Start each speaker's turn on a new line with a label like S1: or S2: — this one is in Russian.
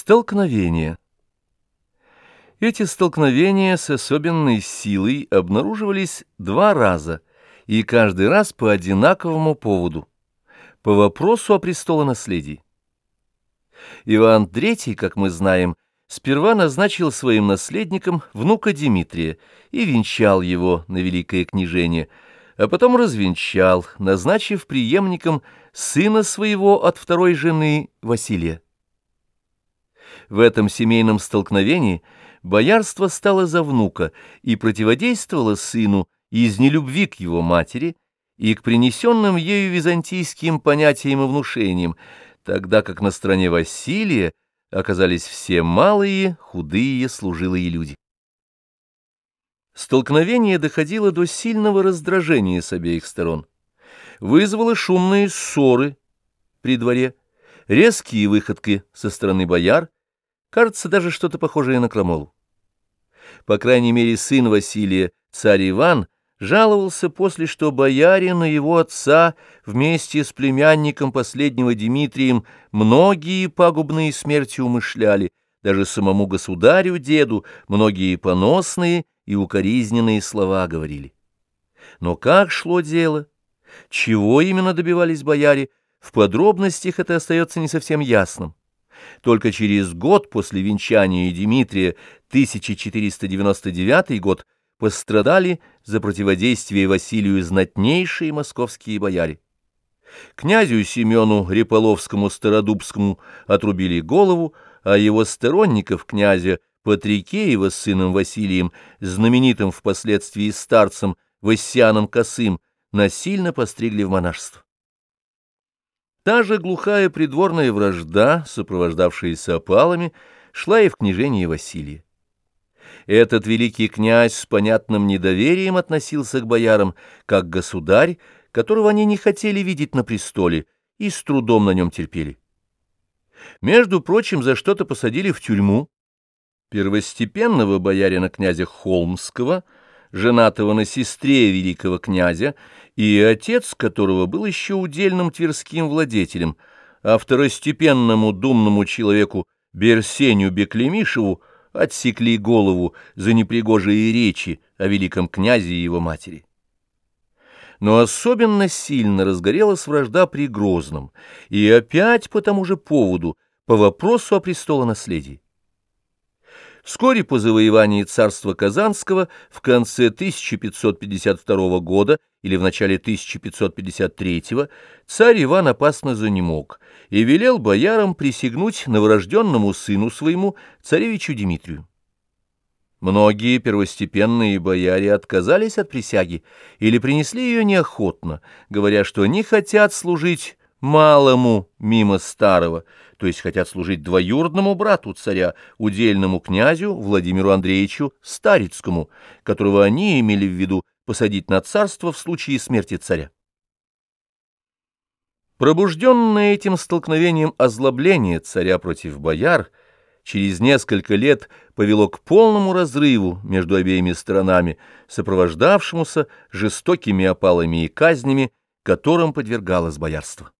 S1: Столкновения. Эти столкновения с особенной силой обнаруживались два раза, и каждый раз по одинаковому поводу, по вопросу о престолонаследии. Иван III, как мы знаем, сперва назначил своим наследником внука Дмитрия и венчал его на великое княжение, а потом развенчал, назначив преемником сына своего от второй жены Василия. В этом семейном столкновении боярство стало за внука и противодействовало сыну из нелюбви к его матери и к принесенным ею византийским понятиям и внушениям, тогда как на стороне Василия оказались все малые, худые, служилые люди. Столкновение доходило до сильного раздражения с обеих сторон, вызвало шумные ссоры при дворе, резкие выходки со стороны бояр, Кажется, даже что-то похожее на крамолу. По крайней мере, сын Василия, царь Иван, жаловался после, что боярин и его отца вместе с племянником последнего Дмитрием многие пагубные смерти умышляли, даже самому государю-деду многие поносные и укоризненные слова говорили. Но как шло дело? Чего именно добивались бояре? В подробностях это остается не совсем ясным. Только через год после венчания Дмитрия, 1499 год, пострадали за противодействие Василию знатнейшие московские бояре. Князю Семену Реполовскому-Стародубскому отрубили голову, а его сторонников князя Патрикеева с сыном Василием, знаменитым впоследствии старцем Вассианом Косым, насильно постригли в монашество. Та же глухая придворная вражда, сопровождавшаяся опалами, шла и в княжении Василия. Этот великий князь с понятным недоверием относился к боярам, как государь, которого они не хотели видеть на престоле и с трудом на нем терпели. Между прочим, за что-то посадили в тюрьму первостепенного боярина князя Холмского — женатого на сестре великого князя, и отец которого был еще удельным тверским владетелем, а второстепенному думному человеку Берсеню Беклемишеву отсекли голову за непригожие речи о великом князе и его матери. Но особенно сильно разгорелась вражда при Грозном, и опять по тому же поводу, по вопросу о престолонаследии. Вскоре по завоевании царства Казанского в конце 1552 года или в начале 1553 царь Иван опасно занемог и велел боярам присягнуть новорожденному сыну своему, царевичу Дмитрию. Многие первостепенные бояре отказались от присяги или принесли ее неохотно, говоря, что не хотят служить малому мимо старого, то есть хотят служить двоюродному брату царя, удельному князю Владимиру Андреевичу Старицкому, которого они имели в виду посадить на царство в случае смерти царя. Пробужденное этим столкновением озлобление царя против бояр через несколько лет повело к полному разрыву между обеими сторонами, сопровождавшемуся жестокими опалами и казнями, которым подвергалось боярство.